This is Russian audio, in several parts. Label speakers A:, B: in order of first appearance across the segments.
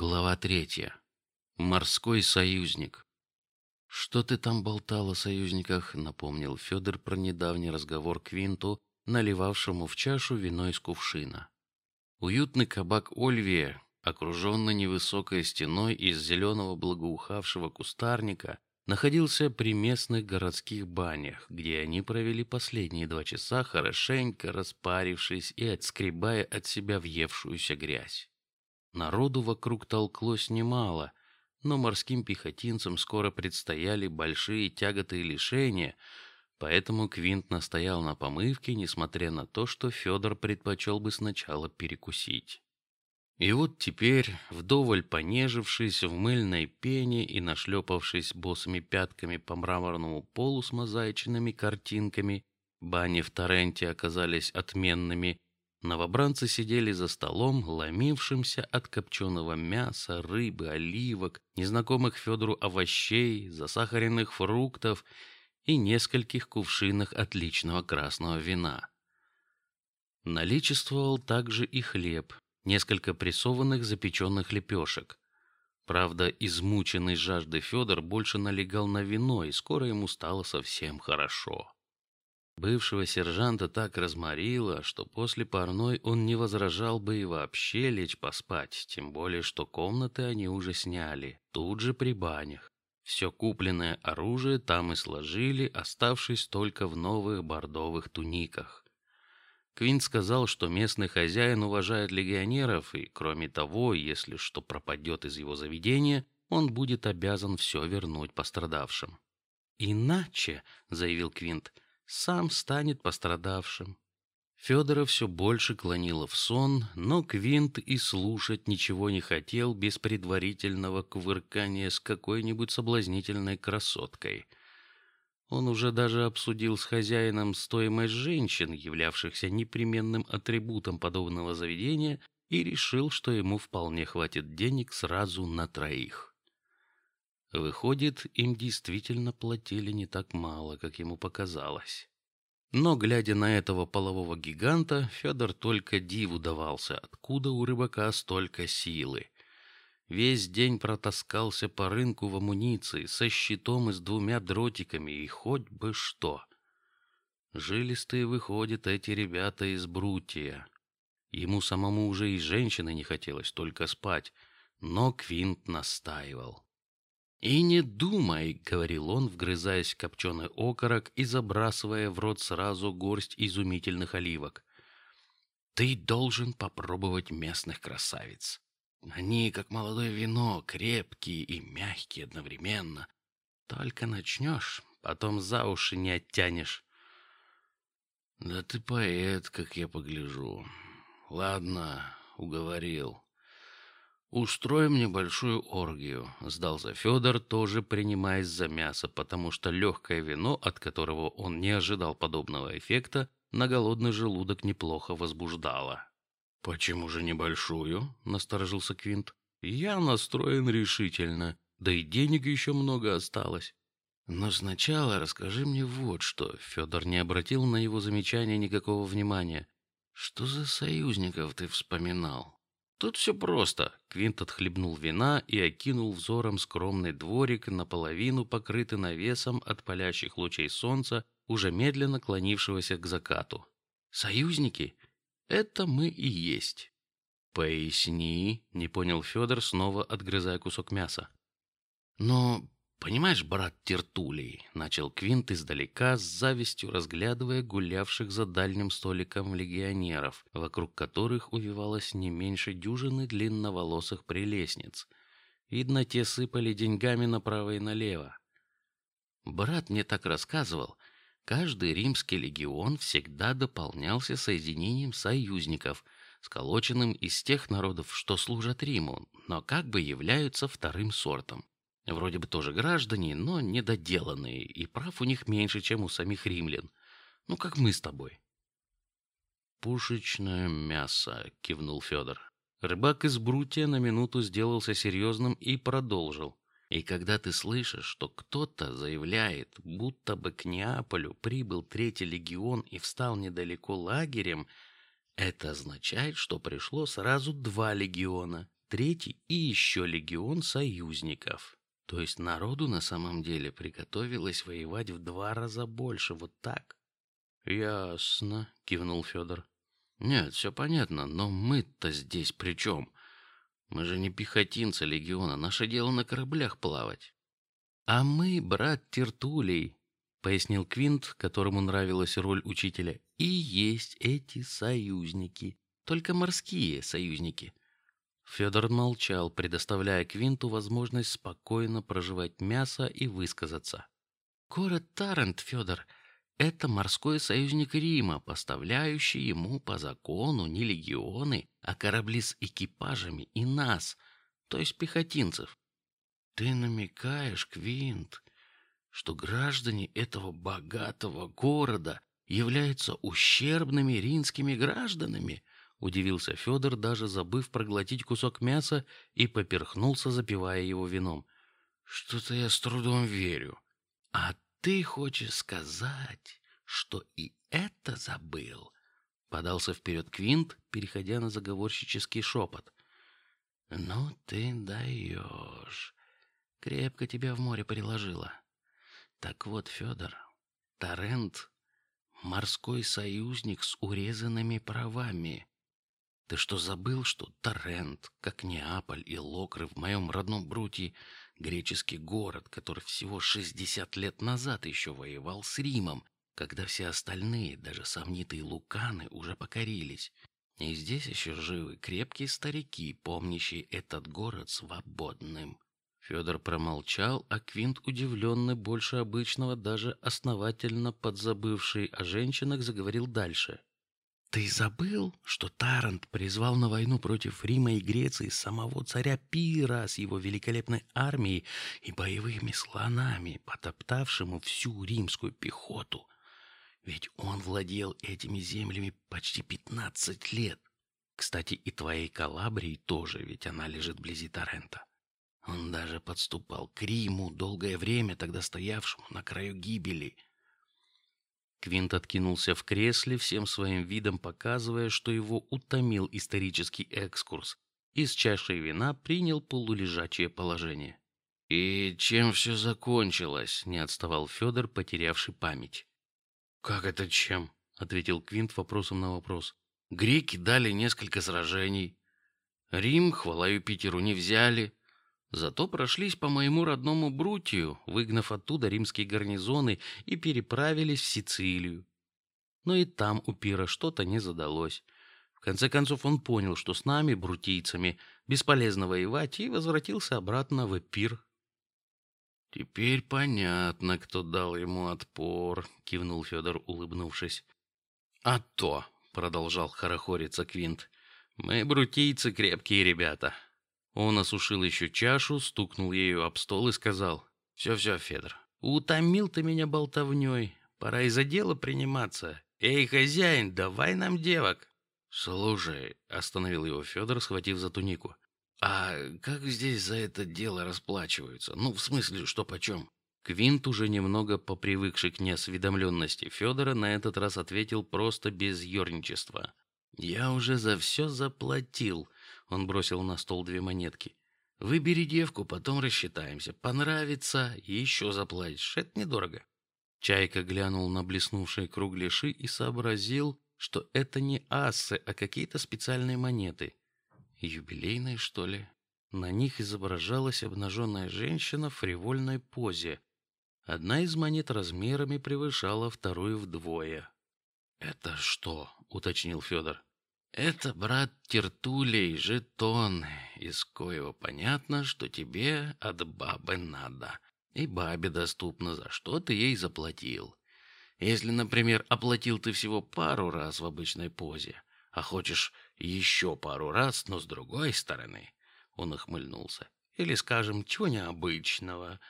A: Глава третья. Морской союзник. Что ты там болтал о союзниках? Напомнил Федор про недавний разговор Квинту, наливавшему в чашу вино из кувшина. Уютный кабак Ольвия, окруженный невысокой стеной из зеленого благоухавшего кустарника, находился при местных городских банях, где они провели последние два часа, хорошенько распарившись и отскребая от себя въевшуюся грязь. Народу вокруг толклось немало, но морским пехотинцам скоро предстояли большие тяготы и лишения, поэтому Квинт настоял на помывке, несмотря на то, что Федор предпочел бы сначала перекусить. И вот теперь, вдоволь понежившись в мыльной пене и нашлепавшись босыми пятками по мраморному полу с мозаичными картинками, бани в Торренте оказались отменными Новобранцы сидели за столом, ломившимся от копченого мяса, рыбы, оливок, незнакомых Федору овощей, засахаренных фруктов и нескольких кувшинах отличного красного вина. Наличествовал также и хлеб, несколько прессованных запеченных лепешек. Правда, измученный жаждой Федор больше налегал на вино, и скоро ему стало совсем хорошо. Бывшего сержанта так разморило, что после парной он не возражал бы и вообще лечь поспать, тем более что комнаты они уже сняли тут же при банях. Все купленное оружие там и сложили, оставшись только в новых бордовых туниках. Квин сказал, что местный хозяин уважает легионеров и, кроме того, если что пропадет из его заведения, он будет обязан все вернуть пострадавшим. Иначе, заявил Квинт, сам станет пострадавшим. Федора все больше клонило в сон, но Квинт и слушать ничего не хотел без предварительного кувыркания с какой-нибудь соблазнительной красоткой. Он уже даже обсудил с хозяином стоимость женщин, являвшихся непременным атрибутом подобного заведения, и решил, что ему вполне хватит денег сразу на троих. Выходит, им действительно платили не так мало, как ему показалось. Но глядя на этого полового гиганта, Федор только диву давался, откуда у рыбака столько силы. Весь день протаскался по рынку в амуниции со щитом и с двумя дротиками и хоть бы что. Жилистые выходят эти ребята из Брутия. Ему самому уже и женщины не хотелось, только спать, но Квинт настаивал. И не думай, говорил он, вгрызаясь в копченый окорок и забрасывая в рот сразу горсть изумительных оливок. Ты должен попробовать местных красавиц. Они как молодое вино, крепкие и мягкие одновременно. Только начнешь, потом за уши не оттянешь. Да ты поэт, как я погляжу. Ладно, уговорил. Устроим небольшую оргию, сдался Федор, тоже принимаясь за мясо, потому что легкое вино, от которого он не ожидал подобного эффекта, на голодный желудок неплохо возбуждало. Почему же небольшую? насторожился Квинт. Я настроен решительно, да и денег еще много осталось. Но сначала расскажи мне вот что. Федор не обратил на его замечание никакого внимания. Что за союзников ты вспоминал? Тут все просто. Квинт отхлебнул вина и окинул взором скромный дворик, наполовину покрытый навесом от палящих лучей солнца, уже медленно клонившегося к закату. Союзники? Это мы и есть. Поясни, не понял Федор, снова отгрызая кусок мяса. Но Понимаешь, брат Тертулей, начал Квинт издалека с завистью разглядывая гулявших за дальним столиком легионеров, вокруг которых увивалось не меньше дюжины длинноволосых прелестниц. Видно, те сыпали деньгами направо и налево. Брат мне так рассказывал. Каждый римский легион всегда дополнялся соединением союзников, сколоченным из тех народов, что служат Риму, но как бы являются вторым сортом. Вроде бы тоже граждане, но недоделанные, и прав у них меньше, чем у самих римлян. Ну как мы с тобой. Пушечное мясо, кивнул Федор. Рыбак из Брутия на минуту сделался серьезным и продолжил. И когда ты слышишь, что кто-то заявляет, будто бы к Неаполю прибыл третий легион и встал недалеко лагерем, это означает, что пришло сразу два легиона. третий и еще легион союзников. То есть народу на самом деле приготовилось воевать в два раза больше, вот так. Ясно, кивнул Федор. Нет, все понятно, но мы-то здесь при чем? Мы же не пехотинцы легиона, наше дело на кораблях плавать. А мы, брат Тертулей, пояснил Квинт, которому нравилась роль учителя, и есть эти союзники, только морские союзники. Федор молчал, предоставляя Квинту возможность спокойно проживать мясо и высказаться. Город Тарент, Федор, это морской союзник Рима, поставляющий ему по закону не легионы, а корабли с экипажами и нас, то есть пехотинцев. Ты намекаешь, Квинт, что граждане этого богатого города являются ущербными римскими гражданами? Удивился Федор, даже забыв проглотить кусок мяса и поперхнулся, запивая его вином. Что-то я с трудом верю. А ты хочешь сказать, что и это забыл? Подался вперед Квинт, переходя на заговорщический шепот. Ну ты даешь. Крепко тебя в море приложило. Так вот, Федор, Торрент морской союзник с урезанными правами. Ты что забыл, что Торрент, как Неаполь и Локры в моем родном Брутии, греческий город, который всего 60 лет назад еще воевал с Римом, когда все остальные, даже сомнитые луканы, уже покорились. И здесь еще живы крепкие старики, помнящие этот город свободным. Федор промолчал, а Квинт, удивленный больше обычного, даже основательно подзабывший о женщинах, заговорил дальше. Ты забыл, что Тарант призвал на войну против Рима и Греции самого царя Пира с его великолепной армией и боевыми слонами, потоптавшему всю римскую пехоту? Ведь он владел этими землями почти пятнадцать лет. Кстати, и твоей Калабрии тоже, ведь она лежит вблизи Тарента. Он даже подступал к Риму долгое время, тогда стоявшему на краю гибели. Квинт откинулся в кресле, всем своим видом показывая, что его утомил исторический экскурс, и с чашей вина принял полулежачее положение. И чем все закончилось? Не отставал Федор, потерявший память. Как это чем? ответил Квинт вопросом на вопрос. Греки дали несколько сражений. Рим, хвала Юпитеру, не взяли. Зато прошлись по моему родному Брутию, выгнав оттуда римские гарнизоны и переправились в Сицилию. Но и там у Пира что-то не задалось. В конце концов он понял, что с нами, брутийцами, бесполезно воевать, и возвратился обратно в Эпир. Теперь понятно, кто дал ему отпор, кивнул Федор, улыбнувшись. А то, продолжал хорохориться Квинт, мы брутийцы крепкие ребята. Он осушил еще чашу, стукнул ею об стол и сказал: "Все, все, Федор, утомил ты меня болтовней. Пора и за дело приниматься. Эй, хозяин, давай нам девок". Слушай, остановил его Федор, схватив за тунику. А как здесь за это дело расплачиваются? Ну, в смысле, что почем? Квинт, уже немного попривыкший к неосведомленности Федора, на этот раз ответил просто без ерничества. Я уже за все заплатил. Он бросил на стол две монетки. Выбери девку, потом рассчитаемся. Понравится, еще заплатишь. Это недорого. Чайка глянул на блеснувшие кругляши и сообразил, что это не ассы, а какие-то специальные монеты. Юбилейные, что ли? На них изображалась обнаженная женщина в фривольной позе. Одна из монет размерами превышала вторую вдвое. Это что? уточнил Федор. Это брат Тертулей жетон, из коего понятно, что тебе от бабы надо, и бабе доступно, за что ты ей заплатил. Если, например, оплатил ты всего пару раз в обычной позе, а хочешь еще пару раз, но с другой стороны, он ухмыльнулся, или, скажем, чего необычного,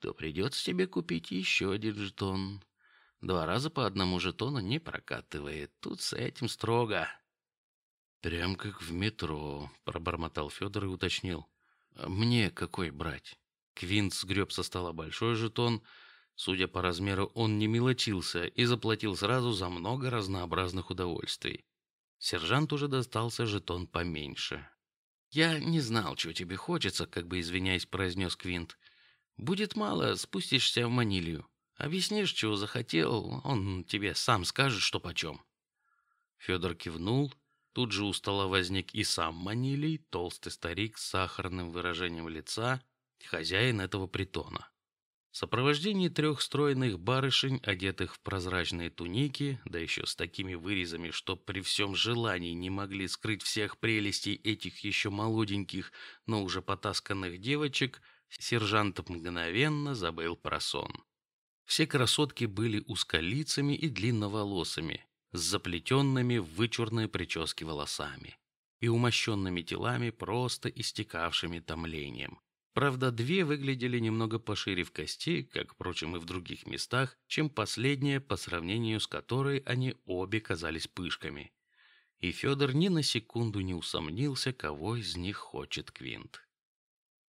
A: то придется тебе купить еще один жетон. Два раза по одному жетону не прокатывает. Тут с этим строго. Прям как в метро, пробормотал Федор и уточнил: «А мне какой брать? Квинт сгреб со стола большой жетон. Судя по размеру, он не мелочился и заплатил сразу за много разнообразных удовольствий. Сержант уже достался жетон поменьше. Я не знал, чего тебе хочется, как бы извиняясь, произнес Квинт. Будет мало, спустишься в Манилию. Объяснишь, чего захотел, он тебе сам скажет, что почем. Федор кивнул. Тут же у стола возник и сам Манилий, толстый старик с сахарным выражением лица, хозяин этого притона. В сопровождении трех стройных барышень, одетых в прозрачные туники, да еще с такими вырезами, что при всем желании не могли скрыть всех прелестей этих еще молоденьких, но уже потасканных девочек, сержант мгновенно забыл про сон. Все красотки были узколицами и длинноволосыми, с заплетенными в вычурные прически волосами и умощенными телами, просто истекавшими томлением. Правда, две выглядели немного пошире в кости, как, впрочем, и в других местах, чем последняя, по сравнению с которой они обе казались пышками. И Федор ни на секунду не усомнился, кого из них хочет Квинт.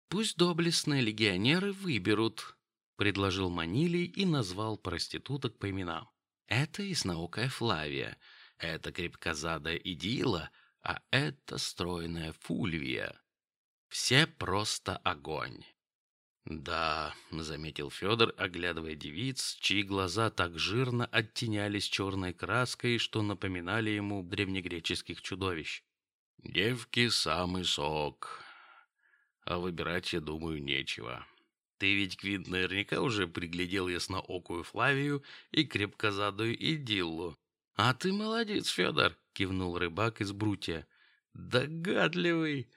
A: Пусть доблестные легионеры выберут, предложил Манилий и назвал проституток по именам. Это ясноокая Флавия, это крепкозадая Идила, а это стройная Фульвия. Все просто огонь. Да, заметил Федор, оглядывая девиц, чьи глаза так жирно оттенялись черной краской, что напоминали ему древнегреческих чудовищ. Девки самый сок, а выбирать, я думаю, нечего. Ты ведь Квинт наверняка уже приглядел ясноокую Флавию и крепкозадую Идиллу. А ты молодец, Федор, кивнул рыбак из Брутия. Догадливый.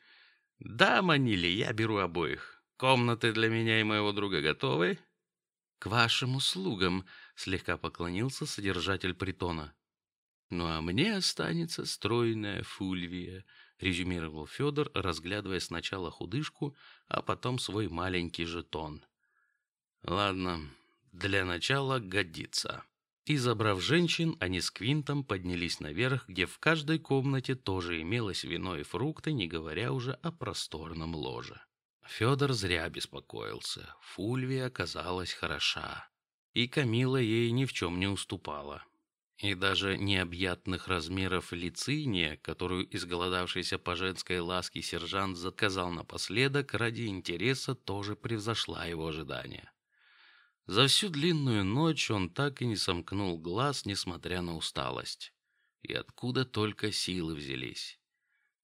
A: Да, Манили, я беру обоих. Комнаты для меня и моего друга готовы? К вашим услугам, слегка поклонился содержатель притона. Ну а мне останется стройная Фульвия, резюмировал Федор, разглядывая сначала худышку, а потом свой маленький жетон. Ладно, для начала годится. И забрав женщин, они с Квинтом поднялись наверх, где в каждой комнате тоже имелось вино и фрукты, не говоря уже о просторном ложе. Федор зря беспокоился. Фульвия оказалась хороша, и Камила ей ни в чем не уступала. И даже необъятных размеров лициния, которую изголодавшийся по женской ласке сержант заказал напоследок ради интереса, тоже превзошла его ожидания. За всю длинную ночь он так и не сомкнул глаз, несмотря на усталость. И откуда только силы взялись?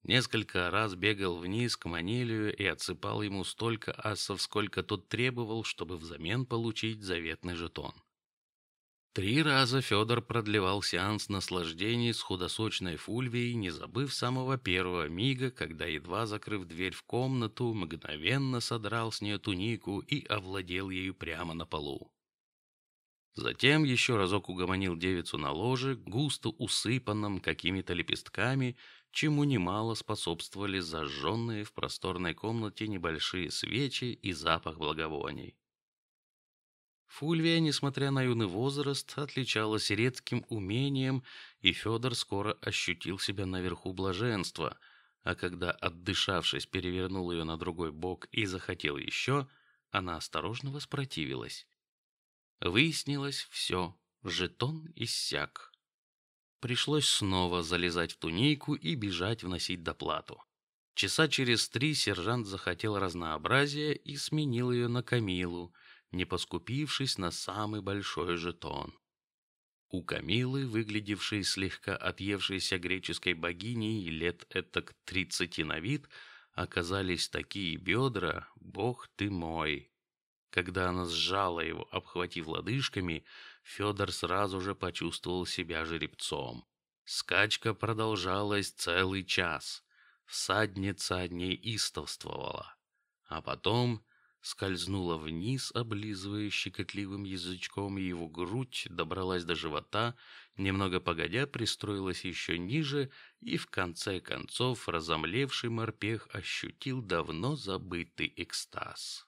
A: Несколько раз бегал вниз к Манилию и отсыпал ему столько асов, сколько тот требовал, чтобы взамен получить заветный жетон. Три раза Федор продлевал сеанс наслаждений с худосочной Фульвией, не забыв самого первого мига, когда едва закрыв дверь в комнату, мгновенно содрал с нее тунику и овладел ею прямо на полу. Затем еще разок угомонил девицу на ложе, густо усыпанном какими-то лепестками, чему немало способствовали зажженные в просторной комнате небольшие свечи и запах благовоний. Фульвия, несмотря на юный возраст, отличалась редким умением, и Федор скоро ощутил себя наверху блаженства. А когда, отдышавшись, перевернул ее на другой бок и захотел еще, она осторожно воспротивилась. Выяснилось все, жетон иссяк. Пришлось снова залезать в тунику и бежать вносить доплату. Часа через три сержант захотел разнообразия и сменил ее на Камилу не поскупившись на самый большой жетон. У Камилы, выглядевшей слегка отъевшейся греческой богиней лет этак тридцати на вид, оказались такие бедра, бог ты мой. Когда она сжала его, обхватив лодыжками, Федор сразу же почувствовал себя жеребцом. Скачка продолжалась целый час. Всадница неистовствовала, а потом скользнула вниз, облизывая щекотливым язычком его грудь, добралась до живота, немного погодя пристроилась еще ниже и в конце концов разомлевший морпех ощутил давно забытый экстаз.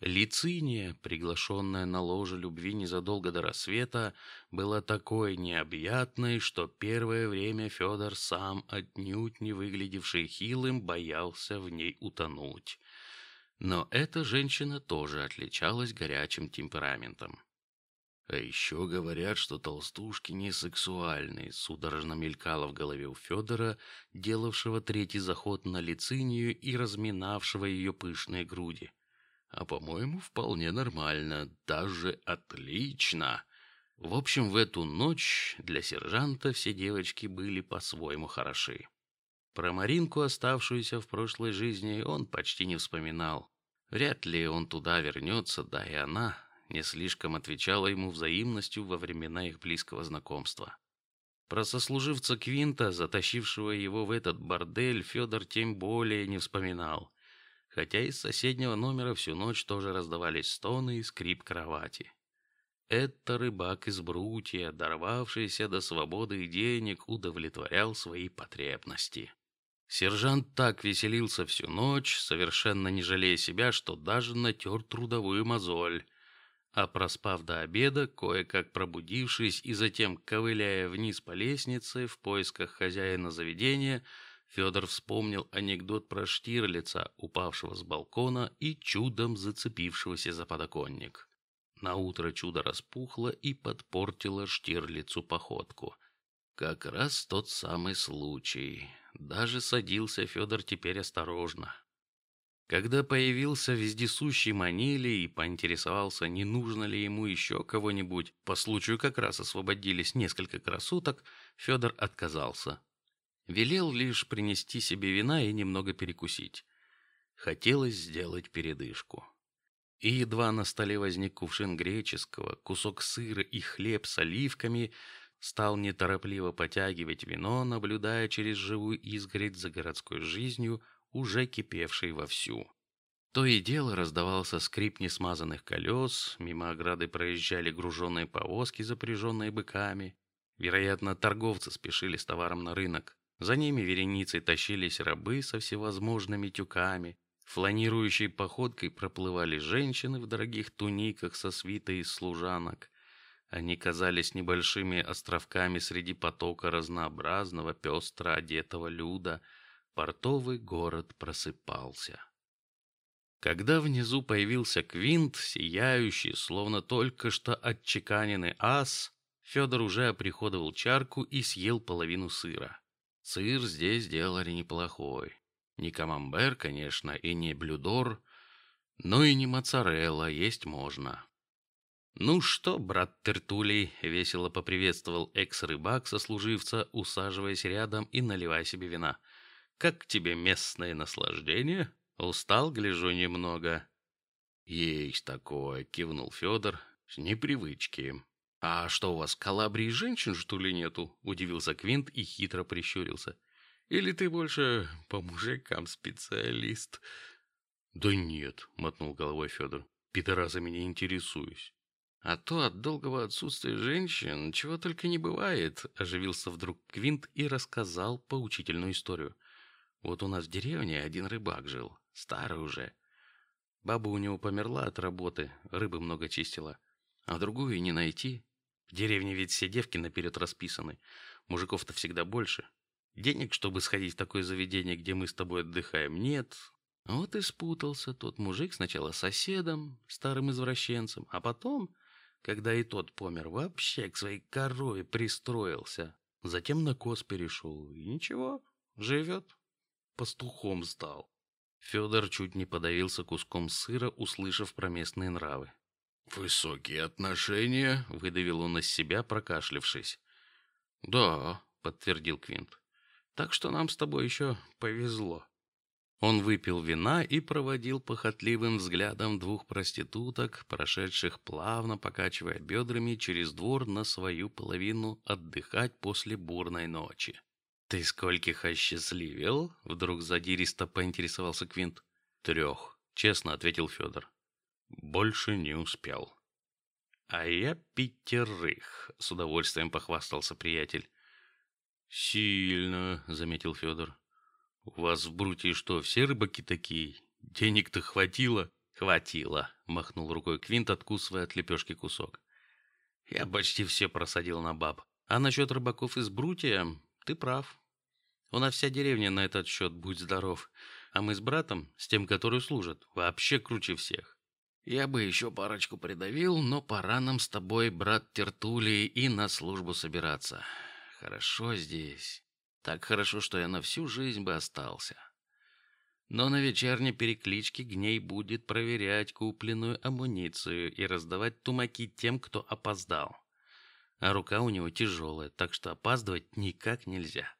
A: Лициния, приглашенная на ложе любви незадолго до рассвета, была такой необъятной, что первое время Федор сам отнюдь не выглядевший хилым боялся в ней утонуть. Но эта женщина тоже отличалась горячим темпераментом. А еще говорят, что толстушки не сексуальные. Судорожно мелькало в голове у Федора, делавшего третий заход на лицинию и разминавшего ее пышные груди. А по-моему, вполне нормально, даже отлично. В общем, в эту ночь для сержанта все девочки были по-своему хороши. Про Маринку, оставшуюся в прошлой жизни, он почти не вспоминал. Вряд ли он туда вернется, да и она не слишком отвечала ему взаимностью во времена их близкого знакомства. Про сослуживца Квинта, затащившего его в этот бордель, Федор тем более не вспоминал, хотя из соседнего номера всю ночь тоже раздавались стоны и скрип кровати. Это рыбак из Брутия, дорвавшийся до свободы и денег, удовлетворял свои потребности. Сержант так веселился всю ночь, совершенно не жалея себя, что даже натер трудовую мозоль. А проспав до обеда, кое-как пробудившись и затем ковыляя вниз по лестнице в поисках хозяина заведения, Федор вспомнил анекдот про Штирлица, упавшего с балкона и чудом зацепившегося за подоконник. На утро чудо распухло и подпортило Штирлицу походку. Как раз тот самый случай. Даже садился Федор теперь осторожно. Когда появился вездесущий Манили и поинтересовался, не нужно ли ему еще кого-нибудь, по случаю как раз освободились несколько красоток, Федор отказался. Велел лишь принести себе вина и немного перекусить. Хотелось сделать передышку. И едва на столе возник кувшин греческого, кусок сыра и хлеб с оливками, стал неторопливо потягивать вино, наблюдая через живую изгородь за городской жизнью, уже кипевшей вовсю. То и дело раздавался скрип несмазанных колес, мимо ограды проезжали груженные повозки, запряженные быками. Вероятно, торговцы спешили с товаром на рынок. За ними вереницей тащились рабы со всевозможными тюками. Фланирующей походкой проплывали женщины в дорогих туниках со свитой из служанок. Они казались небольшими островками среди потока разнообразного, пестро одетого люда. Портовый город просыпался. Когда внизу появился Квинт, сияющий, словно только что отчеканенный ас, Федор уже оприходовал чарку и съел половину сыра. Сыр здесь делали неплохой. Не камамбер, конечно, и не блюдор, но и не моцарелла, есть можно. Ну что, брат Тертулей, весело поприветствовал экс-рыбак сослуживца, усаживаясь рядом и наливая себе вина. Как тебе местное наслаждение? Устал, гляжу немного. Есть такое, кивнул Федор. С непривычки. А что у вас Калабрии женщин что ли нету? Удивился Квинт и хитро прищурился. Или ты больше по мужикам специалист? Да нет, мотнул головой Федор. Пидорасами не интересуюсь. А то от долгого отсутствия женщин чего только не бывает. Оживился вдруг Квинт и рассказал поучительную историю. Вот у нас в деревне один рыбак жил, старый уже. Баба у него померла от работы, рыбы много чистила, а другую и не найти. В деревне ведь все девки наперед расписаны, мужиков-то всегда больше. Денег, чтобы сходить в такое заведение, где мы с тобой отдыхаем, нет. Вот и спутался тот мужик сначала с соседом, старым извращенцем, а потом когда и тот помер, вообще к своей корове пристроился. Затем на коз перешел. И ничего, живет. Пастухом стал. Федор чуть не подавился куском сыра, услышав про местные нравы. «Высокие отношения», — выдавил он из себя, прокашлявшись. «Да», — подтвердил Квинт. «Так что нам с тобой еще повезло». Он выпил вина и проводил похотливым взглядом двух проституток, прошедших плавно, покачивая бедрами через двор на свою половину отдыхать после бурной ночи. Ты скольких осчастливил? Вдруг задиристо поинтересовался Квинт. Трех, честно ответил Федор. Больше не успел. А я пятерых, с удовольствием похвастался приятель. Сильно, заметил Федор. У вас в Брутии что, все рыбаки такие? Денег-то хватило? Хватило, махнул рукой Квинт, откусывая от лепешки кусок. Я почти все просадил на баб. А насчет рыбаков из Брутия, ты прав. У нас вся деревня на этот счет, будь здоров. А мы с братом, с тем, который служит, вообще круче всех. Я бы еще парочку придавил, но пора нам с тобой, брат Тертулий, и на службу собираться. Хорошо здесь. Так хорошо, что я на всю жизнь бы остался. Но на вечерней перекличке Гней будет проверять купленную амуницию и раздавать тумаки тем, кто опоздал. А рука у него тяжелая, так что опаздывать никак нельзя.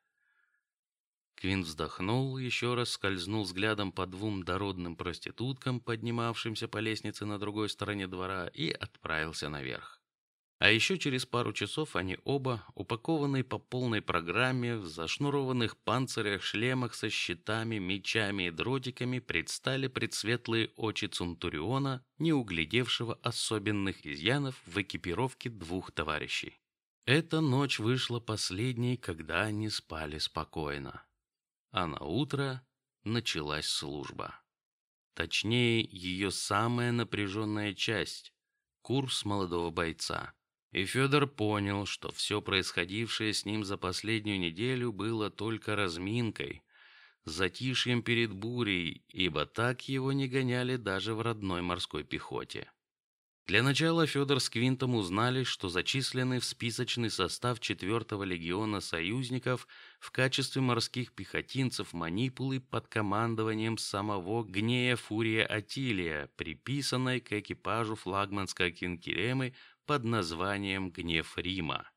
A: Квин вздохнул, еще раз скользнул взглядом по двум дородным проституткам, поднимавшимся по лестнице на другой стороне двора, и отправился наверх. А еще через пару часов они оба, упакованные по полной программе, в зашнурованных панцирях, шлемах со щитами, мечами и дротиками, предстали пред светлые очи Цунтуриона, не углядевшего особенных изъянов в экипировке двух товарищей. Эта ночь вышла последней, когда они спали спокойно а на утро началась служба. Точнее, ее самая напряженная часть – курс молодого бойца. И Федор понял, что все происходившее с ним за последнюю неделю было только разминкой, затишьем перед бурей, ибо так его не гоняли даже в родной морской пехоте. Для начала Федор с Квинтом узнали, что зачислены в списочный состав 4-го легиона союзников в качестве морских пехотинцев манипулы под командованием самого Гнея Фурия Атилия, приписанной к экипажу флагманской кинкеремы под названием Гнев Рима.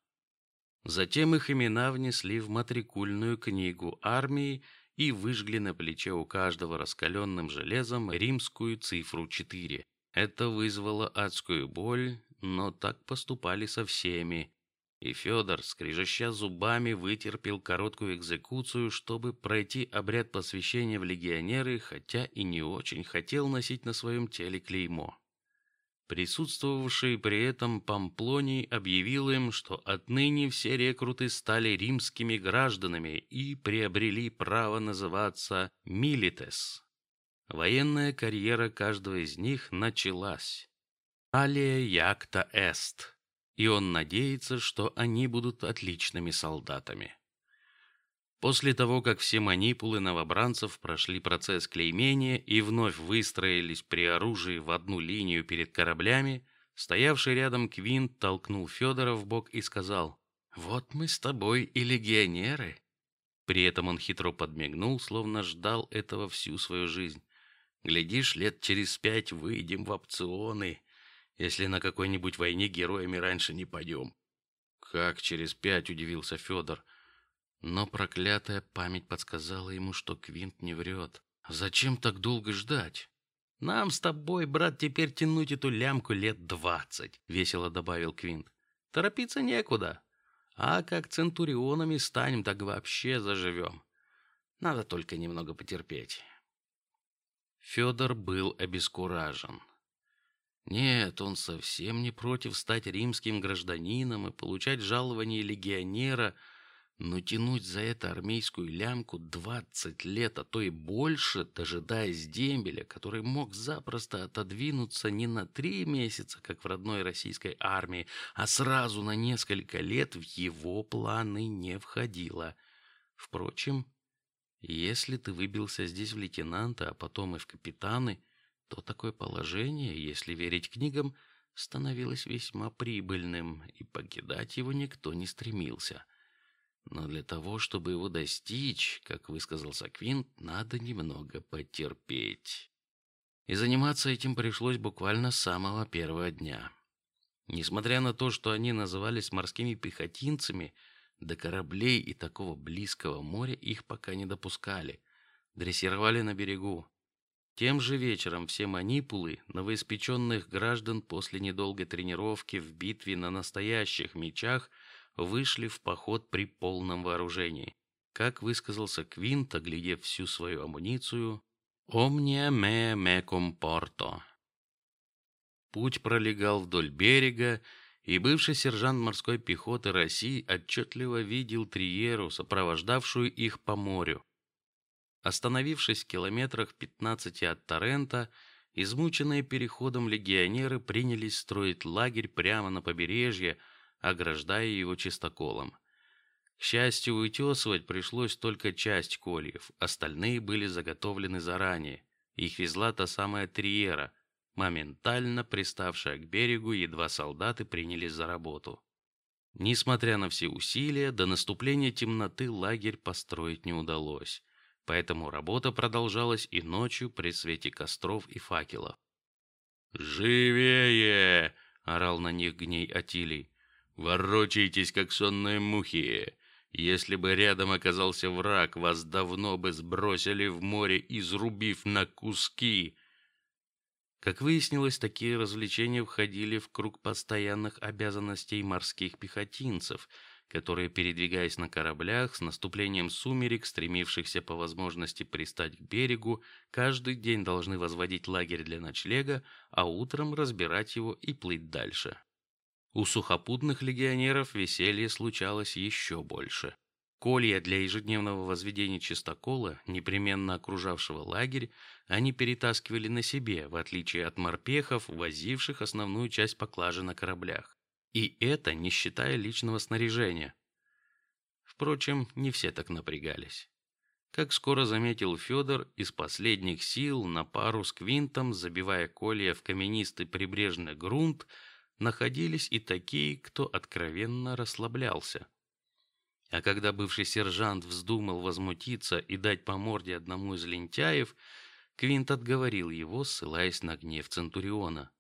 A: Затем их имена внесли в матрикульную книгу армии и выжгли на плече у каждого раскаленным железом римскую цифру 4. Это вызвало адскую боль, но так поступали со всеми. И Федор, скрежеща зубами, вытерпел короткую экзекуцию, чтобы пройти обряд посвящения в легионеры, хотя и не очень хотел носить на своем теле клеймо. Присутствовавший при этом Памплоний объявил им, что отныне все рекруты стали римскими гражданами и приобрели право называться милитес, Военная карьера каждого из них началась. Алия якта эст, и он надеется, что они будут отличными солдатами. После того, как все манипулы новобранцев прошли процесс клеймения и вновь выстроились при оружии в одну линию перед кораблями, стоявший рядом Квинт толкнул Федора в бок и сказал: "Вот мы с тобой и легионеры". При этом он хитро подмигнул, словно ждал этого всю свою жизнь. Глядишь, лет через пять выйдем в опционы, если на какой-нибудь войне героями раньше не пойдем. Как через пять? удивился Федор. Но проклятая память подсказала ему, что Квинт не врет. Зачем так долго ждать? Нам с тобой, брат, теперь тянуть эту лямку лет двадцать, весело добавил Квинт. Торопиться некуда. А как центурионами станем, так вообще заживем. Надо только немного потерпеть. Федор был обескуражен. Нет, он совсем не против стать римским гражданином и получать жалование легионера, но тянуть за это армейскую лямку двадцать лет, а то и больше, дожидаясь дембеля, который мог запросто отодвинуться не на три месяца, как в родной российской армии, а сразу на несколько лет, в его планы не входило. Впрочем, если ты выбился здесь в лейтенанта, а потом и в капитаны, то такое положение, если верить книгам, становилось весьма прибыльным, и покидать его никто не стремился. Но для того, чтобы его достичь, как высказался Квинт, надо немного потерпеть. И заниматься этим пришлось буквально с самого первого дня. Несмотря на то, что они назывались морскими пехотинцами, до кораблей и такого близкого моря их пока не допускали. Дрессировали на берегу. Тем же вечером все манипулы новоиспеченных граждан после недолгой тренировки в битве на настоящих мечах вышли в поход при полном вооружении. Как высказался Квинт, оглядев всю свою амуницию, «Omnia me me comporto». Путь пролегал вдоль берега, и бывший сержант морской пехоты России отчетливо видел Триеру, сопровождавшую их по морю. Остановившись в километрах пятнадцати от Торрента, измученные переходом легионеры принялись строить лагерь прямо на побережье, ограждая его чистоколом. К счастью, утесывать пришлось только часть кольев, остальные были заготовлены заранее. Их везла та самая Триера, моментально приставшая к берегу, едва солдаты принялись за работу. Несмотря на все усилия, до наступления темноты лагерь построить не удалось, поэтому работа продолжалась и ночью при свете костров и факелов. «Живее!» — орал на них гней Атилий. «Ворочайтесь, как сонные мухи! Если бы рядом оказался враг, вас давно бы сбросили в море, изрубив на куски!» Как выяснилось, такие развлечения входили в круг постоянных обязанностей морских пехотинцев, которые, передвигаясь на кораблях с наступлением сумерек, стремившихся по возможности пристать к берегу, каждый день должны возводить лагерь для ночлега, а утром разбирать его и плыть дальше. У сухопутных легионеров веселье случалось еще больше. Колья для ежедневного возведения чистокола, непременно окружавшего лагерь, они перетаскивали на себе, в отличие от морпехов, возивших основную часть поклажи на кораблях. И это не считая личного снаряжения. Впрочем, не все так напрягались. Как скоро заметил Федор, из последних сил на пару с Квинтом, забивая колья в каменистый прибрежный грунт, находились и такие, кто откровенно расслаблялся. А когда бывший сержант вздумал возмутиться и дать по морде одному из лентяев, Квинт отговорил его, ссылаясь на гнев Центуриона.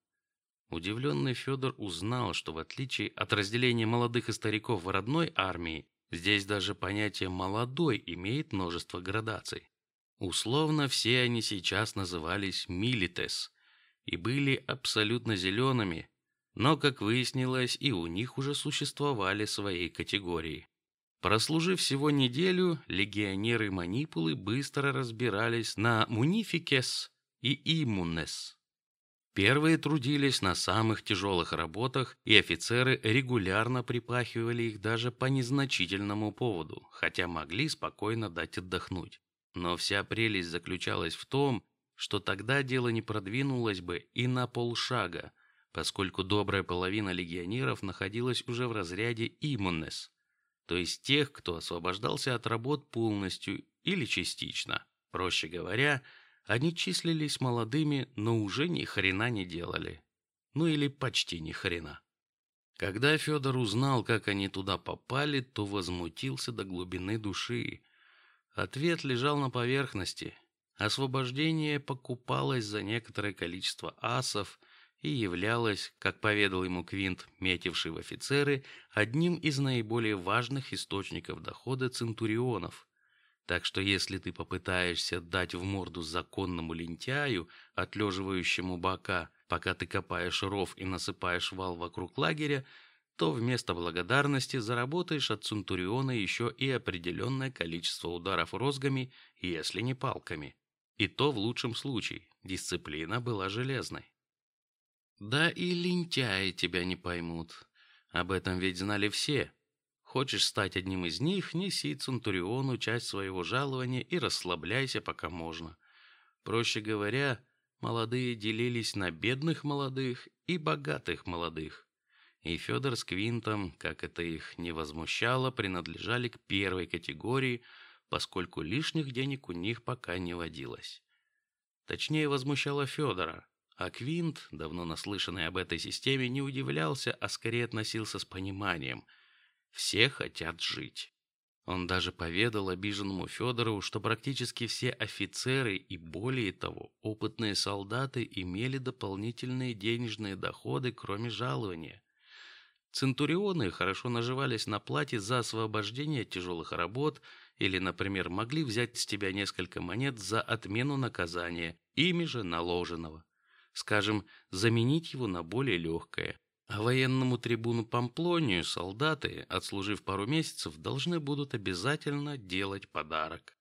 A: Удивленный Федор узнал, что в отличие от разделения молодых и стариков в родной армии, здесь даже понятие молодой имеет множество градаций. Условно все они сейчас назывались милитес и были абсолютно зелеными, но, как выяснилось, и у них уже существовали свои категории. Прослужив всего неделю, легионеры манипулы быстро разбирались на мунификес и иммунес. Первые трудились на самых тяжелых работах, и офицеры регулярно припахивали их даже по незначительному поводу, хотя могли спокойно дать отдохнуть. Но вся прелесть заключалась в том, что тогда дело не продвинулось бы и на полшага, поскольку добрая половина легионеров находилась уже в разряде иммунес то есть тех, кто освобождался от работ полностью или частично. Проще говоря, они числились молодыми, но уже ни хрена не делали. Ну или почти ни хрена. Когда Федор узнал, как они туда попали, то возмутился до глубины души. Ответ лежал на поверхности. Освобождение покупалось за некоторое количество асов и являлась, как поведал ему Квинт, метивший в офицеры, одним из наиболее важных источников дохода центурионов. Так что если ты попытаешься дать в морду законному лентяю, отлеживающему бока, пока ты копаешь ров и насыпаешь вал вокруг лагеря, то вместо благодарности заработаешь от центуриона еще и определенное количество ударов розгами, если не палками. И то в лучшем случае. Дисциплина была железной. Да и лентяи тебя не поймут. Об этом ведь знали все. Хочешь стать одним из них, неси центуриону часть своего жалования и расслабляйся, пока можно. Проще говоря, молодые делились на бедных молодых и богатых молодых. И Федор с Квинтом, как это их не возмущало, принадлежали к первой категории, поскольку лишних денег у них пока не водилось. Точнее, возмущало Федора. А Квинт, давно наслышанный об этой системе, не удивлялся, а скорее относился с пониманием. Все хотят жить. Он даже поведал обиженному Федору, что практически все офицеры и более того опытные солдаты имели дополнительные денежные доходы, кроме жалования. Центурионы хорошо наживались на плате за освобождение от тяжелых работ или, например, могли взять с тебя несколько монет за отмену наказания, ими же наложенного скажем, заменить его на более легкое. А военному трибуну Памплонию солдаты, отслужив пару месяцев, должны будут обязательно делать подарок.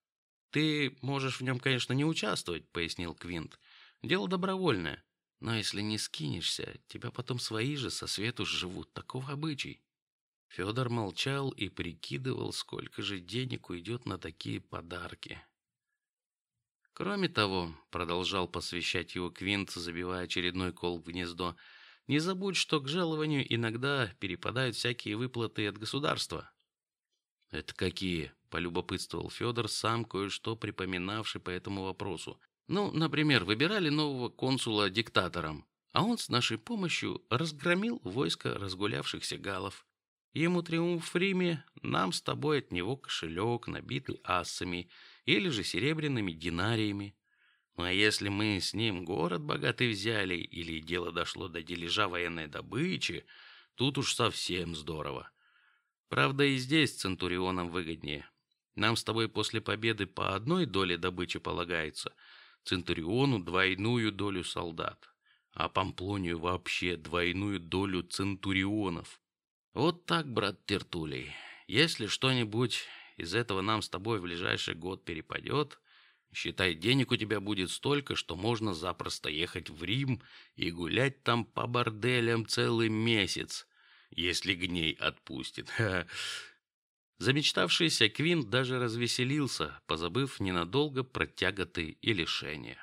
A: Ты можешь в нем, конечно, не участвовать, пояснил Квинт. Дело добровольное, но если не скинешься, тебя потом свои же со свету живут. Таков обычай. Федор молчал и прикидывал, сколько же денег уйдет на такие подарки. Кроме того, продолжал посвящать его Квинт, забивая очередной кол в гнездо, не забудь, что к жалованию иногда перепадают всякие выплаты от государства. Это какие? полюбопытствовал Федор, сам кое-что припоминавший по этому вопросу. Ну, например, выбирали нового консула диктатором, а он с нашей помощью разгромил войско разгулявшихся галов. Ему триумф в Риме, нам с тобой от него кошелек, набитый ассами или же серебряными динариями. Ну а если мы с ним город богатый взяли или дело дошло до дележа военной добычи, тут уж совсем здорово. Правда, и здесь центурионам выгоднее. Нам с тобой после победы по одной доле добычи полагается, центуриону двойную долю солдат, а Памплонию вообще двойную долю центурионов. Вот так, брат Тертулей. Если что-нибудь из этого нам с тобой в ближайший год перепадет, считай, денег у тебя будет столько, что можно запросто ехать в Рим и гулять там по борделям целый месяц, если гней отпустит. Замечтавшийся Квин даже развеселился, позабыв ненадолго про тяготы и лишения.